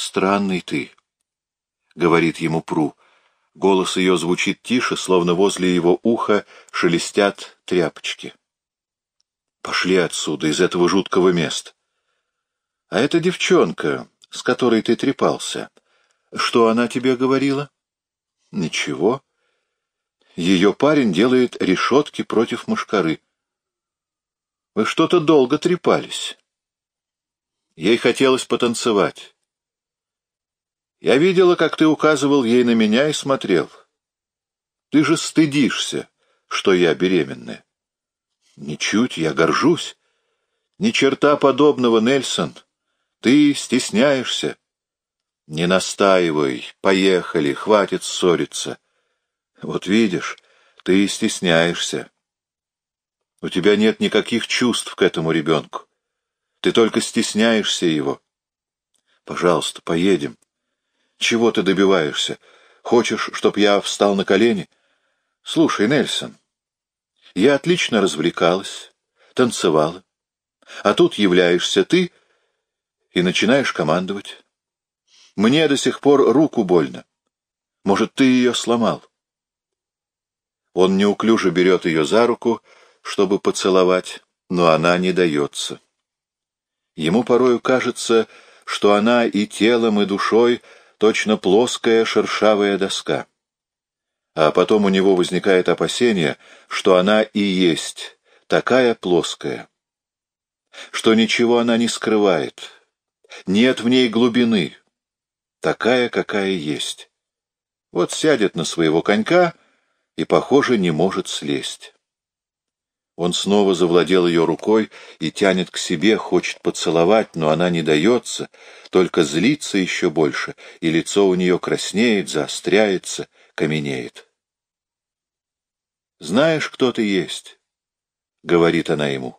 Странный ты, — говорит ему Пру. Голос ее звучит тише, словно возле его уха шелестят тряпочки. Пошли отсюда, из этого жуткого места. А эта девчонка, с которой ты трепался, что она тебе говорила? Ничего. Ее парень делает решетки против мушкары. Вы что-то долго трепались. Ей хотелось потанцевать. Я видела, как ты указывал ей на меня и смотрел. Ты же стыдишься, что я беременная. Ничуть, я горжусь. Ни черта подобного, Нельсон. Ты стесняешься. Не настаивай, поехали, хватит ссориться. Вот видишь, ты стесняешься. У тебя нет никаких чувств к этому ребенку. Ты только стесняешься его. Пожалуйста, поедем. Чего ты добиваешься? Хочешь, чтоб я встал на колени? Слушай, Нельсон, я отлично развлекалась, танцевала. А тут являешься ты и начинаешь командовать. Мне до сих пор руку больно. Может, ты ее сломал? Он неуклюже берет ее за руку, чтобы поцеловать, но она не дается. Ему порою кажется, что она и телом, и душой точно плоская шершавая доска. А потом у него возникает опасение, что она и есть такая плоская, что ничего она не скрывает, нет в ней глубины, такая, какая есть. Вот сядет на своего конька и, похоже, не может слезть. Он снова завладел ее рукой и тянет к себе, хочет поцеловать, но она не дается, только злится еще больше, и лицо у нее краснеет, заостряется, каменеет. «Знаешь, кто ты есть?» — говорит она ему.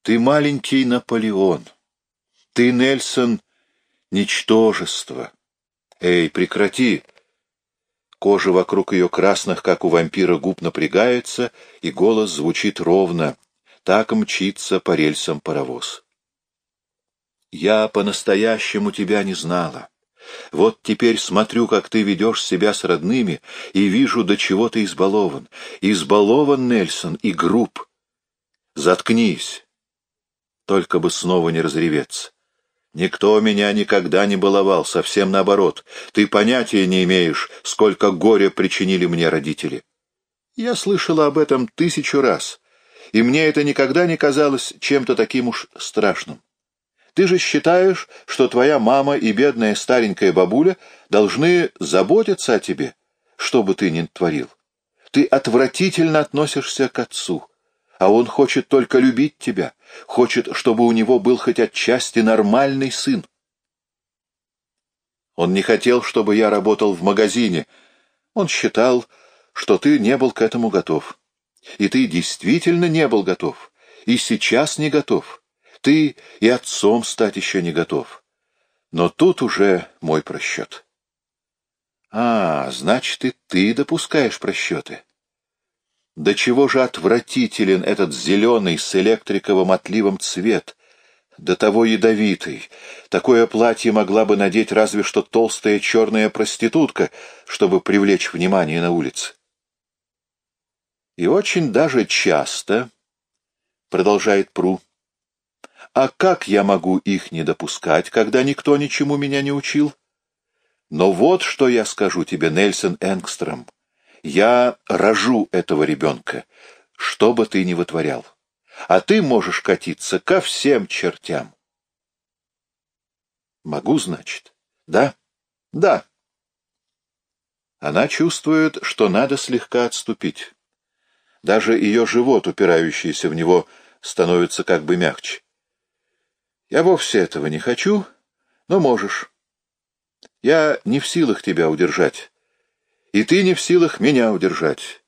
«Ты маленький Наполеон. Ты, Нельсон, ничтожество. Эй, прекрати!» Кожа вокруг ее красных, как у вампира, губ напрягается, и голос звучит ровно. Так мчится по рельсам паровоз. «Я по-настоящему тебя не знала. Вот теперь смотрю, как ты ведешь себя с родными, и вижу, до чего ты избалован. Избалован, Нельсон, и груб. Заткнись. Только бы снова не разреветься. Никто меня никогда не баловал, совсем наоборот. Ты понятия не имеешь, сколько горя причинили мне родители. Я слышала об этом тысячу раз, и мне это никогда не казалось чем-то таким уж страшным. Ты же считаешь, что твоя мама и бедная старенькая бабуля должны заботиться о тебе, что бы ты ни творил. Ты отвратительно относишься к отцу а он хочет только любить тебя, хочет, чтобы у него был хоть отчасти нормальный сын. Он не хотел, чтобы я работал в магазине. Он считал, что ты не был к этому готов. И ты действительно не был готов. И сейчас не готов. Ты и отцом стать еще не готов. Но тут уже мой просчет. А, значит, и ты допускаешь просчеты. До чего же отвратителен этот зеленый с электриковым отливом цвет, до того ядовитый. Такое платье могла бы надеть разве что толстая черная проститутка, чтобы привлечь внимание на улице. И очень даже часто, — продолжает Пру, — а как я могу их не допускать, когда никто ничему меня не учил? Но вот что я скажу тебе, Нельсон Энгстром. Я рожу этого ребенка, что бы ты ни вытворял. А ты можешь катиться ко всем чертям. Могу, значит? Да? Да. Она чувствует, что надо слегка отступить. Даже ее живот, упирающийся в него, становится как бы мягче. Я вовсе этого не хочу, но можешь. Я не в силах тебя удержать. И ты не в силах меня удержать.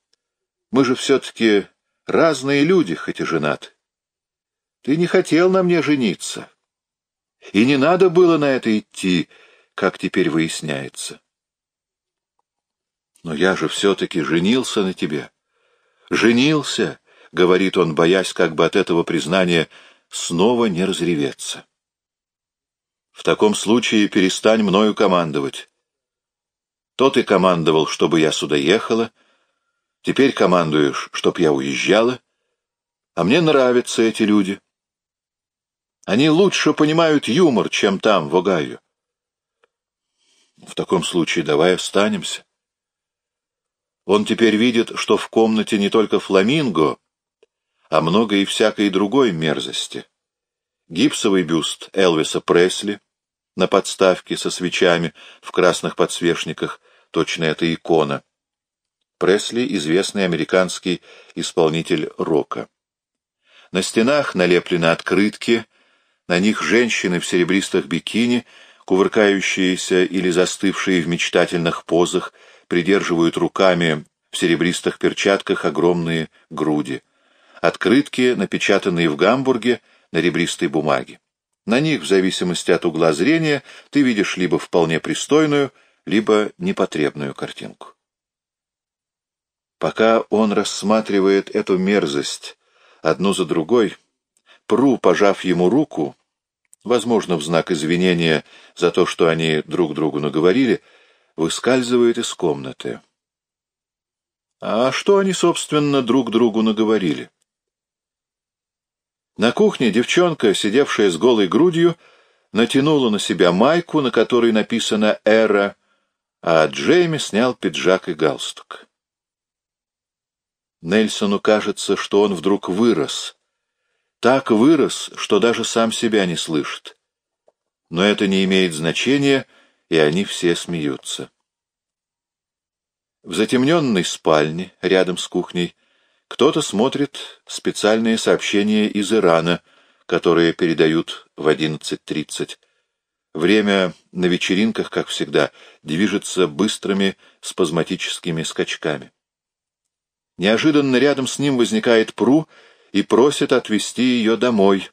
Мы же все-таки разные люди, хоть и женаты. Ты не хотел на мне жениться. И не надо было на это идти, как теперь выясняется. Но я же все-таки женился на тебе. Женился, — говорит он, боясь как бы от этого признания снова не разреветься. В таком случае перестань мною командовать. То ты командовал, чтобы я сюда ехала, теперь командуешь, чтоб я уезжала, а мне нравятся эти люди. Они лучше понимают юмор, чем там, в Огайо. В таком случае давай останемся. Он теперь видит, что в комнате не только фламинго, а много и всякой другой мерзости. Гипсовый бюст Элвиса Пресли на подставке со свечами в красных подсвечниках, точно это икона. Пресли — известный американский исполнитель рока. На стенах налеплены открытки, на них женщины в серебристых бикини, кувыркающиеся или застывшие в мечтательных позах, придерживают руками в серебристых перчатках огромные груди. Открытки, напечатанные в Гамбурге на ребристой бумаге. На них, в зависимости от угла зрения, ты видишь либо вполне пристойную, либо непотребную картинку. Пока он рассматривает эту мерзость одну за другой, Пру, пожав ему руку, возможно, в знак извинения за то, что они друг другу наговорили, выскальзывает из комнаты. А что они, собственно, друг другу наговорили? На кухне девчонка, сидевшая с голой грудью, натянула на себя майку, на которой написано «Эра», а Джейми снял пиджак и галстук. Нельсону кажется, что он вдруг вырос. Так вырос, что даже сам себя не слышит. Но это не имеет значения — и они все смеются. В затемненной спальне, рядом с кухней, кто-то смотрит специальные сообщения из Ирана, которые передают в 11.30. Время на вечеринках, как всегда, движется быстрыми спазматическими скачками. Неожиданно рядом с ним возникает Пру и просит отвезти ее домой.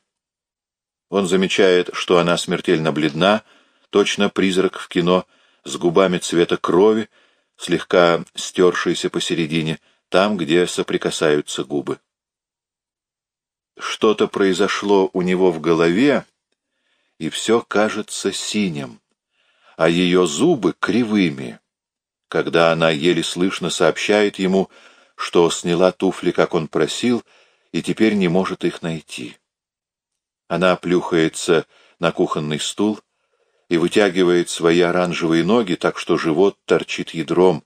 Он замечает, что она смертельно бледна, точно призрак в кино, с губами цвета крови, слегка стершийся посередине, там, где соприкасаются губы. Что-то произошло у него в голове, и все кажется синим, а ее зубы кривыми, когда она еле слышно сообщает ему, что сняла туфли, как он просил, и теперь не может их найти. Она плюхается на кухонный стул, и вытягивает свои оранжевые ноги, так что живот торчит ядром,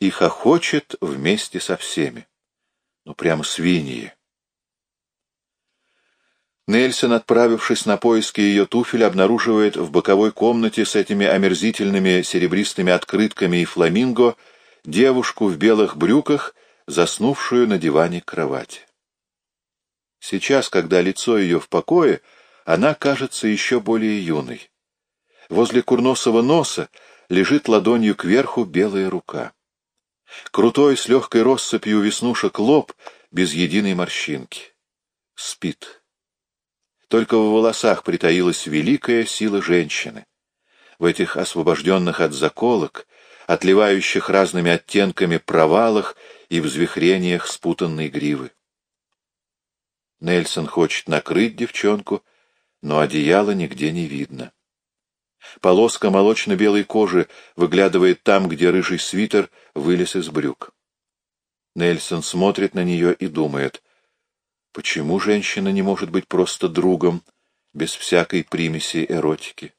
и хохочет вместе со всеми. Ну, прямо свиньи. Нельсон, отправившись на поиски ее туфель, обнаруживает в боковой комнате с этими омерзительными серебристыми открытками и фламинго девушку в белых брюках, заснувшую на диване кровати. Сейчас, когда лицо ее в покое, она кажется еще более юной. Возле курносого носа лежит ладонью кверху белая рука. Крутой с легкой россыпью веснушек лоб без единой морщинки. Спит. Только в волосах притаилась великая сила женщины. В этих освобожденных от заколок, отливающих разными оттенками провалах и взвихрениях спутанной гривы. Нельсон хочет накрыть девчонку, но одеяла нигде не видно. Полоска молочно-белой кожи выглядывает там, где рыжий свитер вылез из брюк. Нельсон смотрит на нее и думает, почему женщина не может быть просто другом, без всякой примеси эротики?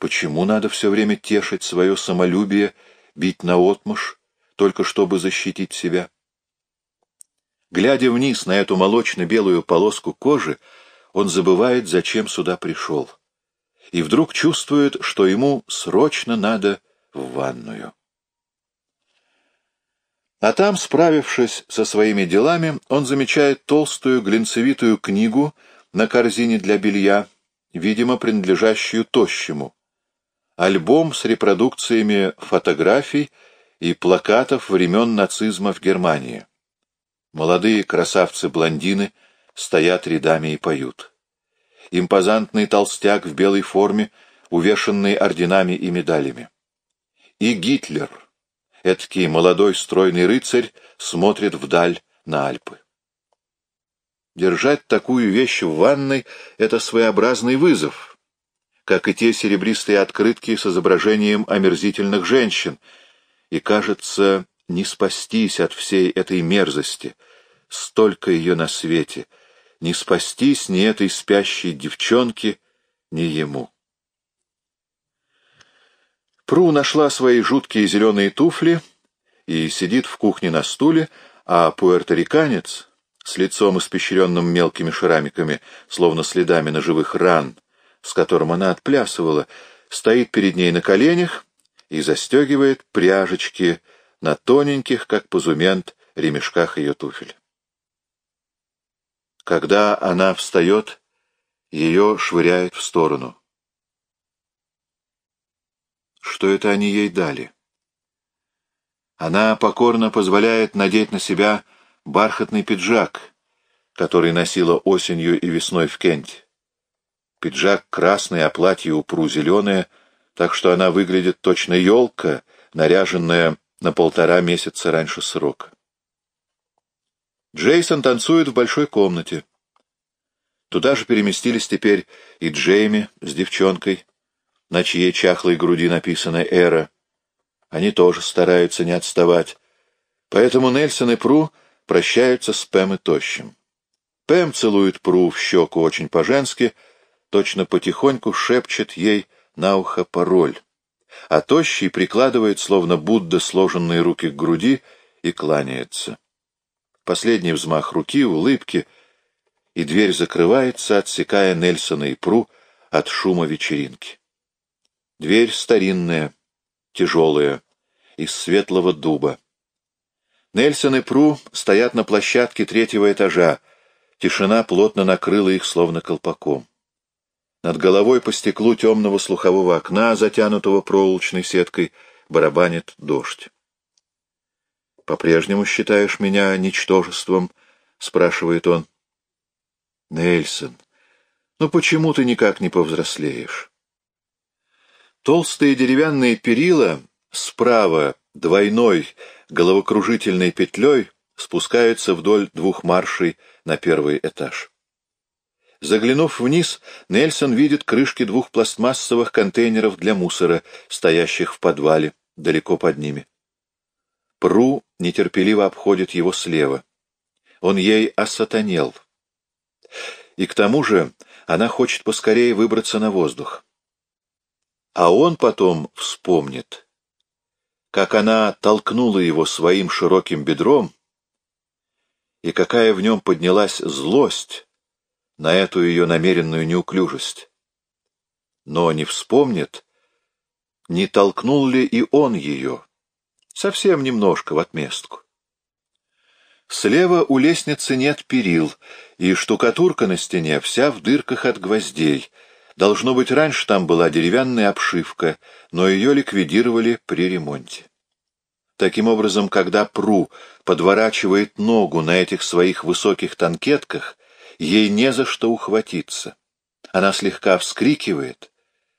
Почему надо все время тешить свое самолюбие, бить наотмашь, только чтобы защитить себя? Глядя вниз на эту молочно-белую полоску кожи, он забывает, зачем сюда пришел и вдруг чувствует, что ему срочно надо в ванную. А там, справившись со своими делами, он замечает толстую глинцевитую книгу на корзине для белья, видимо, принадлежащую тощему, альбом с репродукциями фотографий и плакатов времен нацизма в Германии. Молодые красавцы-блондины стоят рядами и поют импозантный толстяк в белой форме, увешанный орденами и медалями. И Гитлер, эдакий молодой стройный рыцарь, смотрит вдаль на Альпы. Держать такую вещь в ванной — это своеобразный вызов. как и те серебристые открытки с изображением омерзительных женщин, и, кажется, не спастись от всей этой мерзости, столько ее на свете, не спастись ни этой спящей девчонке, ни ему. Пру нашла свои жуткие зеленые туфли и сидит в кухне на стуле, а пуэрториканец с лицом испещренным мелкими шрамиками, словно следами ножевых ран, с которым она отплясывала, стоит перед ней на коленях и застегивает пряжечки на тоненьких, как позумент, ремешках ее туфель. Когда она встает, ее швыряет в сторону. Что это они ей дали? Она покорно позволяет надеть на себя бархатный пиджак, который носила осенью и весной в Кенте. Пиджак красный, а платье упру зеленое, так что она выглядит точно елка, наряженная на полтора месяца раньше срока. Джейсон танцует в большой комнате. Туда же переместились теперь и Джейми с девчонкой, на чьей чахлой груди написано «Эра». Они тоже стараются не отставать. Поэтому Нельсон и Пру прощаются с Пэм и Тощим. Пэм целует Пру в щеку очень по-женски, точно потихоньку шепчет ей на ухо пароль, а Тощий прикладывает, словно Будда, сложенные руки к груди и кланяется. Последний взмах руки, улыбки, и дверь закрывается, отсекая Нельсона и Пру от шума вечеринки. Дверь старинная, тяжелая, из светлого дуба. Нельсон и Пру стоят на площадке третьего этажа. Тишина плотно накрыла их, словно колпаком. Над головой по стеклу темного слухового окна, затянутого проволочной сеткой, барабанит дождь. «По-прежнему считаешь меня ничтожеством?» — спрашивает он. «Нельсон, ну почему ты никак не повзрослеешь?» Толстые деревянные перила справа двойной головокружительной петлей спускаются вдоль двух маршей на первый этаж. Заглянув вниз, Нельсон видит крышки двух пластмассовых контейнеров для мусора, стоящих в подвале, далеко под ними. Пру нетерпеливо обходит его слева. Он ей осатанел. И к тому же она хочет поскорее выбраться на воздух. А он потом вспомнит, как она толкнула его своим широким бедром, и какая в нем поднялась злость на эту ее намеренную неуклюжесть. Но не вспомнит, не толкнул ли и он ее, совсем немножко в отместку. Слева у лестницы нет перил, и штукатурка на стене вся в дырках от гвоздей. Должно быть, раньше там была деревянная обшивка, но ее ликвидировали при ремонте. Таким образом, когда Пру подворачивает ногу на этих своих высоких танкетках, ей не за что ухватиться. Она слегка вскрикивает,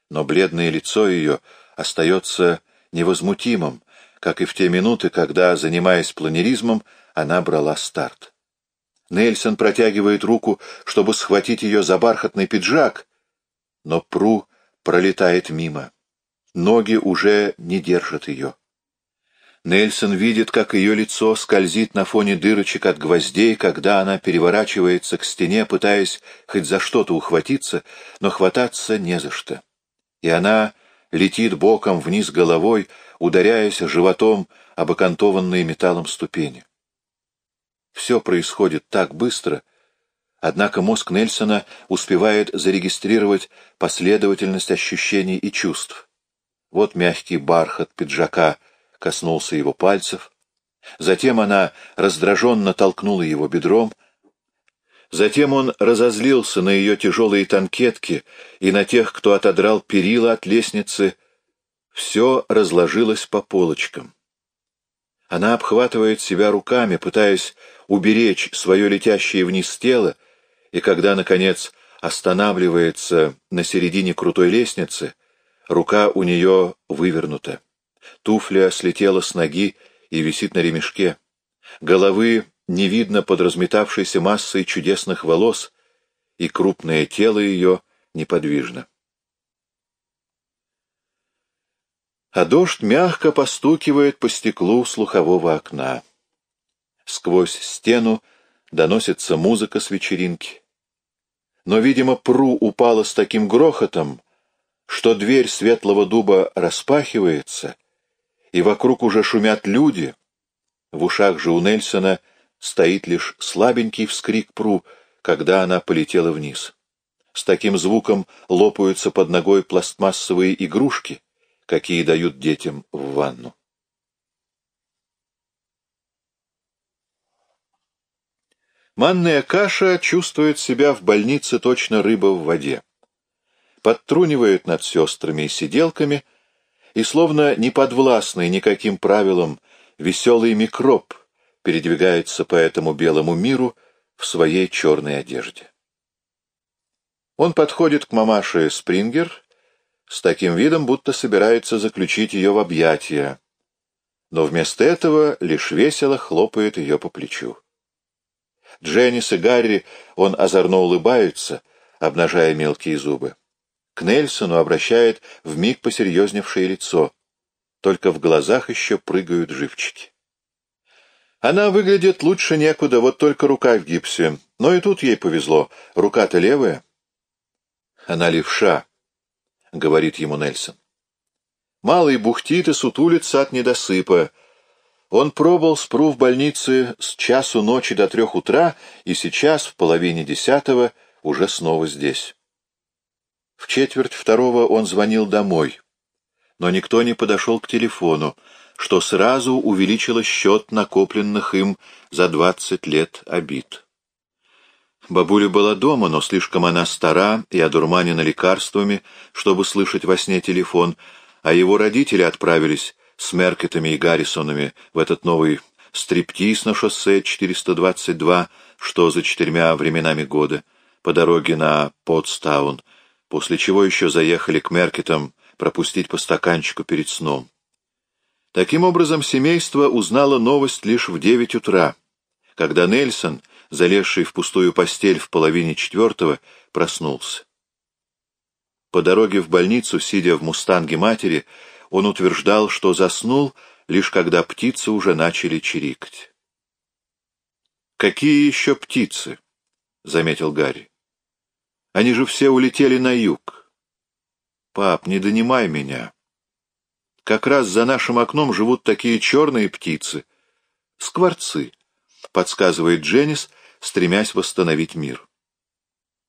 но бледное лицо ее остается невозмутимым, как и в те минуты, когда, занимаясь планеризмом, она брала старт. Нельсон протягивает руку, чтобы схватить ее за бархатный пиджак, но Пру пролетает мимо. Ноги уже не держат ее. Нельсон видит, как ее лицо скользит на фоне дырочек от гвоздей, когда она переворачивается к стене, пытаясь хоть за что-то ухватиться, но хвататься не за что. И она летит боком вниз головой, ударяясь животом об окантованные металлом ступени. Все происходит так быстро, однако мозг Нельсона успевает зарегистрировать последовательность ощущений и чувств. Вот мягкий бархат пиджака — коснулся его пальцев. Затем она раздраженно толкнула его бедром. Затем он разозлился на ее тяжелые танкетки и на тех, кто отодрал перила от лестницы. Все разложилось по полочкам. Она обхватывает себя руками, пытаясь уберечь свое летящее вниз тело, и когда, наконец, останавливается на середине крутой лестницы, рука у нее вывернута. Туфля слетела с ноги и висит на ремешке. Головы не видно под разметавшейся массой чудесных волос, и крупное тело ее неподвижно. а дождь мягко постукивает по стеклу слухового окна. Сквозь стену доносится музыка с вечеринки. Но, видимо, пру упала с таким грохотом, что дверь светлого дуба распахивается, и вокруг уже шумят люди. В ушах же у Нельсона стоит лишь слабенький вскрик пру, когда она полетела вниз. С таким звуком лопаются под ногой пластмассовые игрушки, какие дают детям в ванну. Манная каша чувствует себя в больнице точно рыба в воде. Подтрунивает над сестрами и сиделками, и, словно не подвластный никаким правилам, веселый микроб передвигается по этому белому миру в своей черной одежде. Он подходит к мамаше Спрингер с таким видом, будто собирается заключить ее в объятия, но вместо этого лишь весело хлопает ее по плечу. Дженнис и Гарри он озорно улыбается, обнажая мелкие зубы. К Нельсону обращает вмиг посерьезневшее лицо. Только в глазах еще прыгают живчики. Она выглядит лучше некуда, вот только рука в гипсе. Но и тут ей повезло. Рука-то левая. Она левша, — говорит ему Нельсон. Малый бухтит и сутулится от недосыпа. Он пробыл спру в больнице с часу ночи до трех утра, и сейчас, в половине десятого, уже снова здесь. В четверть второго он звонил домой, но никто не подошел к телефону, что сразу увеличило счет накопленных им за двадцать лет обид. Бабуля была дома, но слишком она стара и одурманена лекарствами, чтобы слышать во сне телефон, а его родители отправились с Меркетами и Гаррисонами в этот новый стриптиз на шоссе 422, что за четырьмя временами года, по дороге на Потстаун, после чего еще заехали к Меркетам пропустить по стаканчику перед сном. Таким образом, семейство узнало новость лишь в девять утра, когда Нельсон — залезший в пустую постель в половине четвертого, проснулся. По дороге в больницу, сидя в мустанге матери, он утверждал, что заснул, лишь когда птицы уже начали чирикать. «Какие еще птицы?» — заметил Гарри. «Они же все улетели на юг. Пап, не донимай меня. Как раз за нашим окном живут такие черные птицы. Скворцы», — подсказывает Дженнис, стремясь восстановить мир.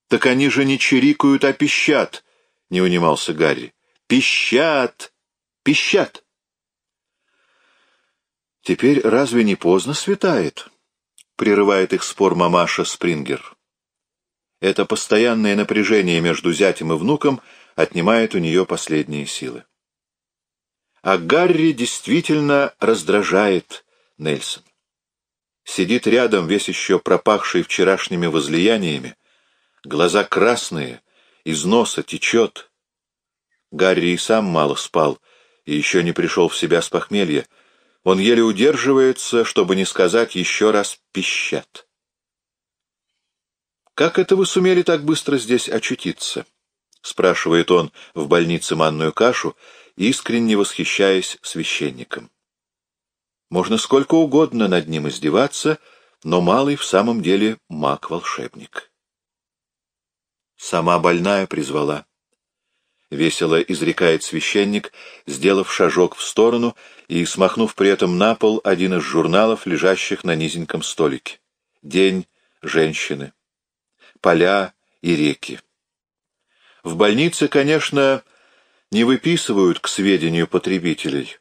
«Так они же не чирикают, а пищат!» — не унимался Гарри. «Пищат! Пищат!» «Теперь разве не поздно светает?» — прерывает их спор мамаша Спрингер. Это постоянное напряжение между зятем и внуком отнимает у нее последние силы. А Гарри действительно раздражает Нельсон сидит рядом, весь еще пропахший вчерашними возлияниями, глаза красные, из носа течет. Гарри и сам мало спал, и еще не пришел в себя с похмелья. Он еле удерживается, чтобы не сказать еще раз «пищат». «Как это вы сумели так быстро здесь очутиться?» — спрашивает он в больнице манную кашу, искренне восхищаясь священником. Можно сколько угодно над ним издеваться, но малый в самом деле маг-волшебник. Сама больная призвала. Весело изрекает священник, сделав шажок в сторону и смахнув при этом на пол один из журналов, лежащих на низеньком столике. День женщины. Поля и реки. В больнице, конечно, не выписывают к сведению потребителей,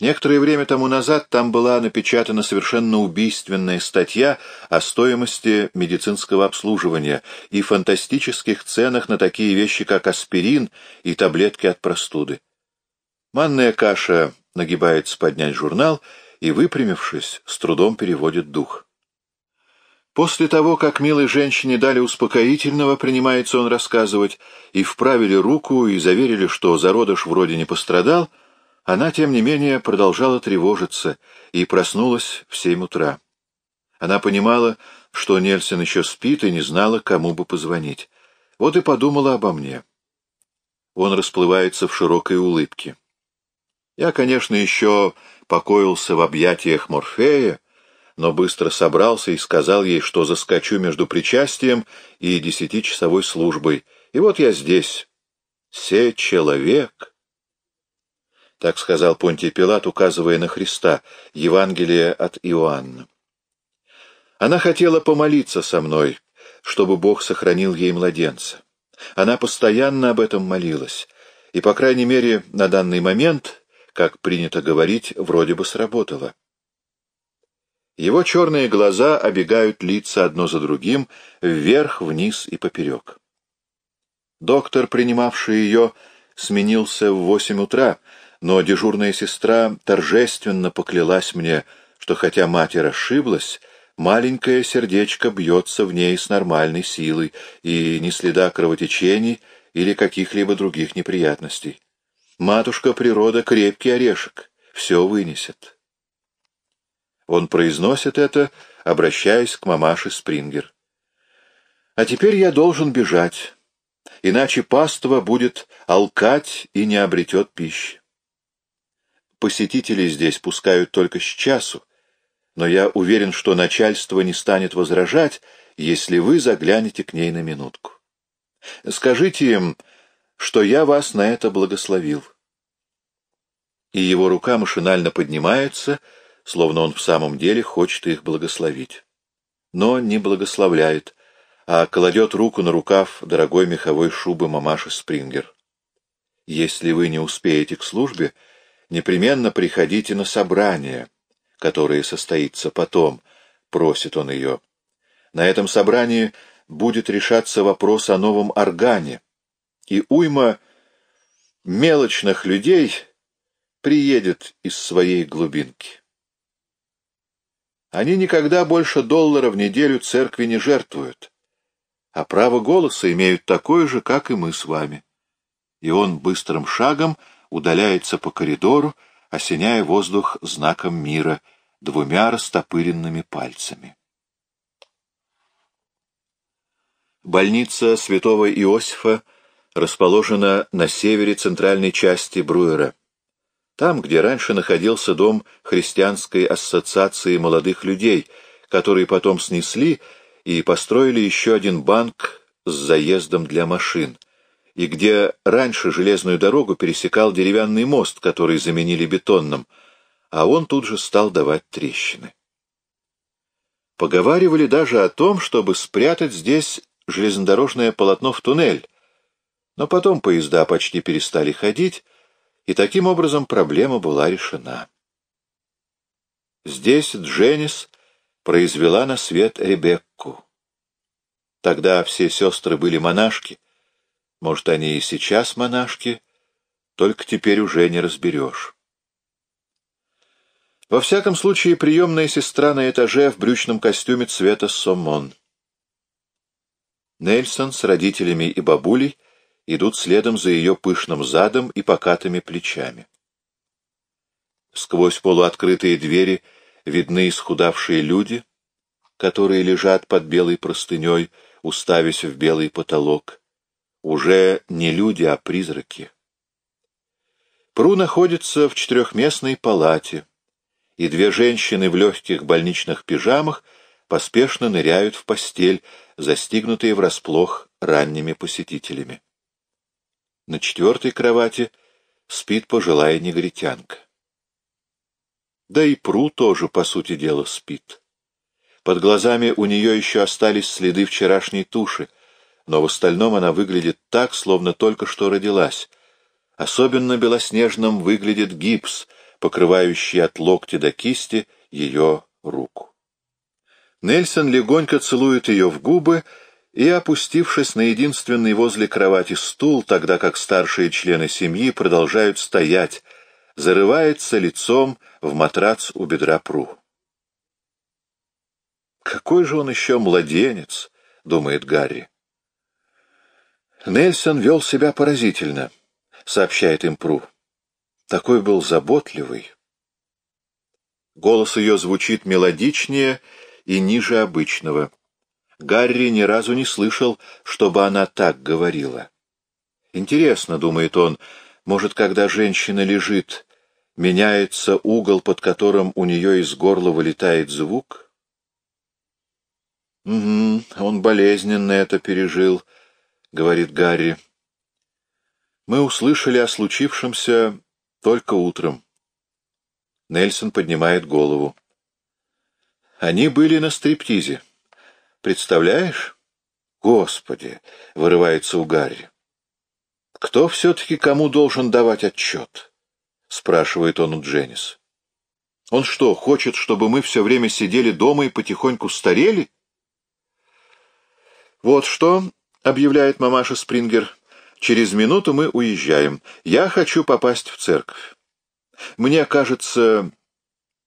Некоторое время тому назад там была напечатана совершенно убийственная статья о стоимости медицинского обслуживания и фантастических ценах на такие вещи, как аспирин и таблетки от простуды. Манная каша нагибается поднять журнал и, выпрямившись, с трудом переводит дух. После того, как милой женщине дали успокоительного, принимается он рассказывать, и вправили руку, и заверили, что зародыш вроде не пострадал, она, тем не менее, продолжала тревожиться и проснулась в семь утра. Она понимала, что Нельсон еще спит и не знала, кому бы позвонить. Вот и подумала обо мне. Он расплывается в широкой улыбке. Я, конечно, еще покоился в объятиях Морфея, но быстро собрался и сказал ей, что заскочу между причастием и десятичасовой службой. И вот я здесь. Се человек. Так сказал Понтий Пилат, указывая на Христа, Евангелие от Иоанна. Она хотела помолиться со мной, чтобы Бог сохранил ей младенца. Она постоянно об этом молилась, и, по крайней мере, на данный момент, как принято говорить, вроде бы сработало. Его черные глаза обегают лица одно за другим, вверх, вниз и поперек. Доктор, принимавший ее, сменился в восемь утра, но дежурная сестра торжественно поклялась мне, что хотя мать и расшиблась, маленькое сердечко бьется в ней с нормальной силой, и ни следа кровотечений или каких-либо других неприятностей. Матушка природа крепкий орешек, все вынесет. Он произносит это, обращаясь к мамаше Спрингер. «А теперь я должен бежать, иначе паства будет алкать и не обретет пищи. Посетители здесь пускают только с часу, но я уверен, что начальство не станет возражать, если вы заглянете к ней на минутку. Скажите им, что я вас на это благословил». И его рука машинально поднимается, — словно он в самом деле хочет их благословить. Но не благословляет, а кладет руку на рукав дорогой меховой шубы мамаши Спрингер. Если вы не успеете к службе, непременно приходите на собрание, которое состоится потом, просит он ее. На этом собрании будет решаться вопрос о новом органе, и уйма мелочных людей приедет из своей глубинки. Они никогда больше доллара в неделю церкви не жертвуют, а право голоса имеют такое же, как и мы с вами. И он быстрым шагом удаляется по коридору, осеняя воздух знаком мира двумя растопыренными пальцами. Больница святого Иосифа расположена на севере центральной части Бруера. Там, где раньше находился дом христианской ассоциации молодых людей, который потом снесли и построили еще один банк с заездом для машин, и где раньше железную дорогу пересекал деревянный мост, который заменили бетонным, а он тут же стал давать трещины. Поговаривали даже о том, чтобы спрятать здесь железнодорожное полотно в туннель, но потом поезда почти перестали ходить, и таким образом проблема была решена. Здесь Дженнис произвела на свет Ребекку. Тогда все сестры были монашки, может, они и сейчас монашки, только теперь уже не разберешь. Во всяком случае, приемная сестра на этаже в брючном костюме цвета сомон. Нельсон с родителями и бабулей — идут следом за ее пышным задом и покатыми плечами. Сквозь полуоткрытые двери видны исхудавшие люди, которые лежат под белой простыней, уставясь в белый потолок. Уже не люди, а призраки. Пру находится в четырехместной палате, и две женщины в легких больничных пижамах поспешно ныряют в постель, застигнутые врасплох ранними посетителями. На четвертой кровати спит пожилая негритянка. Да и Пру тоже, по сути дела, спит. Под глазами у нее еще остались следы вчерашней туши, но в остальном она выглядит так, словно только что родилась. Особенно белоснежным выглядит гипс, покрывающий от локтя до кисти ее руку. Нельсон легонько целует ее в губы и, опустившись на единственный возле кровати стул, тогда как старшие члены семьи продолжают стоять, зарывается лицом в матрац у бедра Пру. «Какой же он еще младенец!» — думает Гарри. Нельсон вел себя поразительно, — сообщает им Пру. Такой был заботливый. Голос ее звучит мелодичнее и ниже обычного. Гарри ни разу не слышал, чтобы она так говорила. Интересно, думает он, может, когда женщина лежит меняется угол, под которым у нее из горла вылетает звук? «Угу, он болезненно это пережил», — говорит Гарри. «Мы услышали о случившемся только утром». Нельсон поднимает голову. «Они были на стриптизе. Представляешь?» «Господи!» — вырывается у Гарри. «Кто все-таки кому должен давать отчет?» — спрашивает он у Дженнис. «Он что, хочет, чтобы мы все время сидели дома и потихоньку старели?» «Вот что», — объявляет мамаша Спрингер, — «через минуту мы уезжаем. Я хочу попасть в церковь. Мне кажется,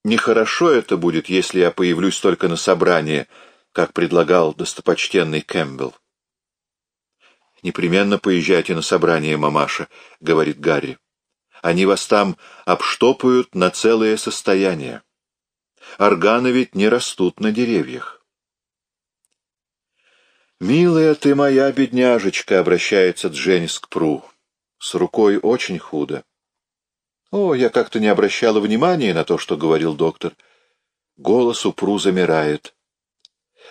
нехорошо это будет, если я появлюсь только на собрании, как предлагал достопочтенный Кэмпбелл. «Непременно поезжайте на собрание, мамаша», — говорит Гарри. «Они вас там обштопают на целое состояние. Органы ведь не растут на деревьях». «Милая ты моя бедняжечка», — обращается Дженнис к Пру. «С рукой очень худо». «О, я как-то не обращала внимания на то, что говорил доктор». Голос у Пру замирает.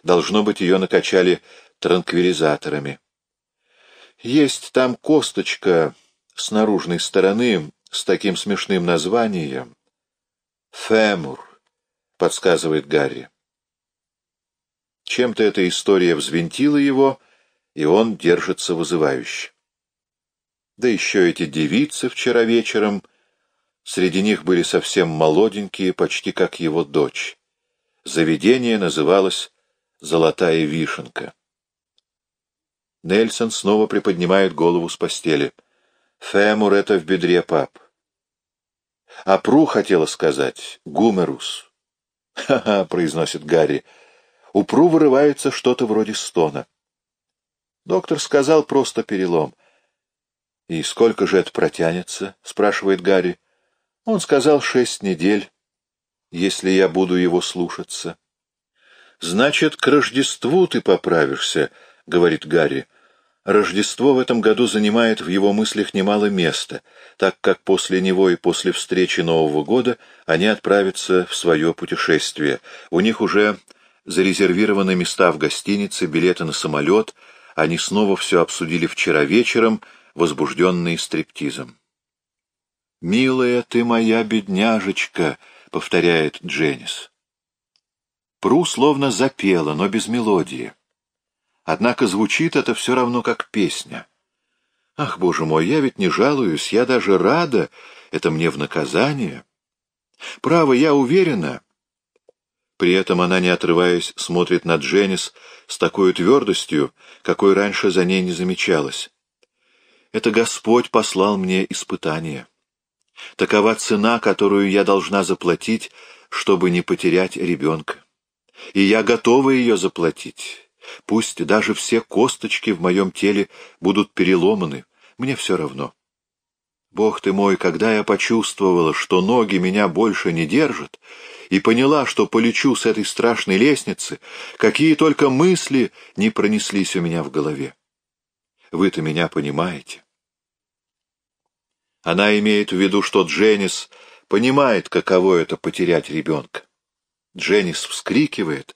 Должно быть, ее накачали транквилизаторами. Есть там косточка с наружной стороны с таким смешным названием. «Фемур», — подсказывает Гарри. Чем-то эта история взвинтила его, и он держится вызывающе. Да еще эти девицы вчера вечером, среди них были совсем молоденькие, почти как его дочь. Заведение называлось «Золотая вишенка». Нельсон снова приподнимает голову с постели. «Фемур — это в бедре, пап». «А Пру хотела сказать «гумерус». «Ха-ха», — произносит Гарри, — у Пру вырывается что-то вроде стона. Доктор сказал просто перелом. «И сколько же это протянется?» — спрашивает Гарри. Он сказал шесть недель, если я буду его слушаться. «Значит, к Рождеству ты поправишься», — говорит Гарри. Рождество в этом году занимает в его мыслях немало места, так как после него и после встречи Нового года они отправятся в свое путешествие. У них уже зарезервированы места в гостинице, билеты на самолет, они снова все обсудили вчера вечером, возбужденные стриптизом. «Милая ты моя бедняжечка», — повторяет Дженнис. Пру словно запела, но без мелодии. Однако звучит это все равно как песня. Ах, боже мой, я ведь не жалуюсь, я даже рада, это мне в наказание. Право, я уверена, при этом она, не отрываясь, смотрит на Дженнис с такой твердостью, какой раньше за ней не замечалось. «Это Господь послал мне испытание. Такова цена, которую я должна заплатить, чтобы не потерять ребенка. И я готова ее заплатить. Пусть даже все косточки в моем теле будут переломаны, мне все равно». Бог ты мой, когда я почувствовала, что ноги меня больше не держат, и поняла, что полечу с этой страшной лестницы, какие только мысли не пронеслись у меня в голове. Вы-то меня понимаете. Она имеет в виду, что Дженнис понимает, каково это потерять ребенка. Дженнис вскрикивает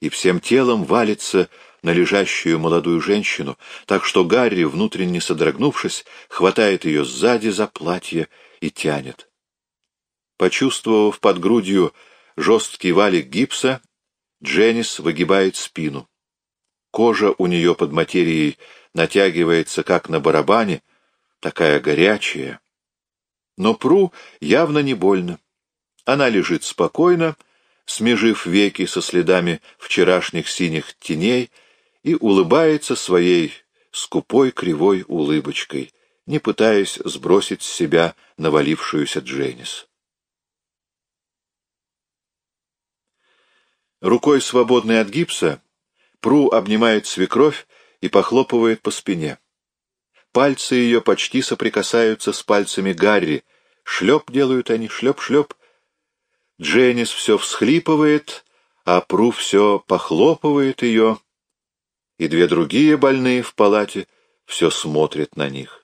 и всем телом валится на лежащую молодую женщину, так что Гарри, внутренне содрогнувшись, хватает ее сзади за платье и тянет. Почувствовав под грудью жесткий валик гипса, Дженнис выгибает спину. Кожа у нее под материей натягивается, как на барабане, такая горячая. Но Пру явно не больно. Она лежит спокойно, смежив веки со следами вчерашних синих теней, и улыбается своей скупой кривой улыбочкой, не пытаясь сбросить с себя навалившуюся Дженнис. Рукой, свободной от гипса, Пру обнимает свекровь и похлопывает по спине. Пальцы ее почти соприкасаются с пальцами Гарри. Шлеп делают они, шлеп-шлеп. Дженнис все всхлипывает, а Пру все похлопывает ее, и две другие больные в палате все смотрят на них.